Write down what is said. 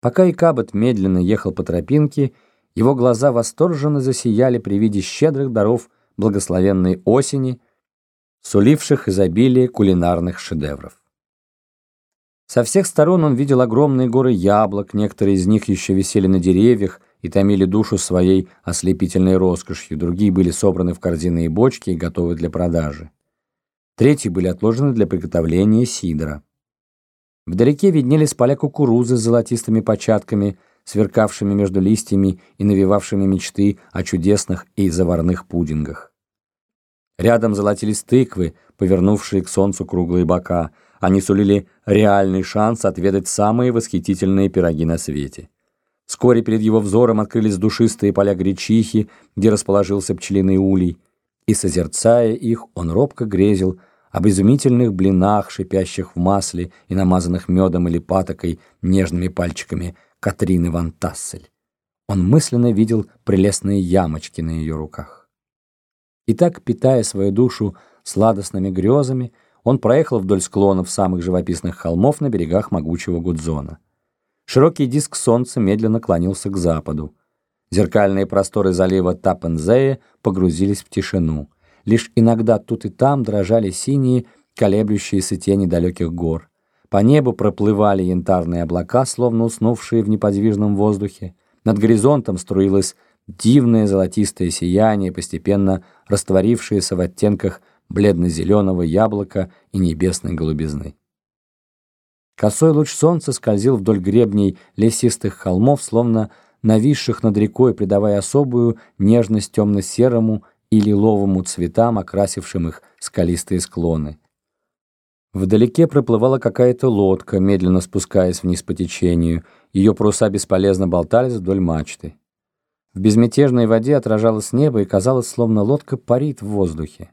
Пока Икабот медленно ехал по тропинке, его глаза восторженно засияли при виде щедрых даров благословенной осени, суливших изобилие кулинарных шедевров. Со всех сторон он видел огромные горы яблок, некоторые из них еще висели на деревьях и томили душу своей ослепительной роскошью, другие были собраны в корзины и бочки и готовы для продажи. Третьи были отложены для приготовления сидра. Вдалеке виднелись поля кукурузы с золотистыми початками, сверкавшими между листьями и навевавшими мечты о чудесных и заварных пудингах. Рядом золотились тыквы, повернувшие к солнцу круглые бока. Они сулили реальный шанс отведать самые восхитительные пироги на свете. Вскоре перед его взором открылись душистые поля гречихи, где расположился пчелиный улей, и, созерцая их, он робко грезил об изумительных блинах, шипящих в масле и намазанных медом или патокой нежными пальчиками Катрины ван Тассель. Он мысленно видел прелестные ямочки на ее руках. И так, питая свою душу сладостными грезами, он проехал вдоль склонов самых живописных холмов на берегах могучего Гудзона. Широкий диск солнца медленно клонился к западу. Зеркальные просторы залива Тапензея погрузились в тишину — Лишь иногда тут и там дрожали синие, колеблющиеся тени далеких гор. По небу проплывали янтарные облака, словно уснувшие в неподвижном воздухе. Над горизонтом струилось дивное золотистое сияние, постепенно растворившееся в оттенках бледно-зеленого яблока и небесной голубизны. Косой луч солнца скользил вдоль гребней лесистых холмов, словно нависших над рекой, придавая особую нежность темно-серому и лиловому цветам, окрасившим их скалистые склоны. Вдалеке проплывала какая-то лодка, медленно спускаясь вниз по течению. Ее паруса бесполезно болтались вдоль мачты. В безмятежной воде отражалось небо, и казалось, словно лодка парит в воздухе.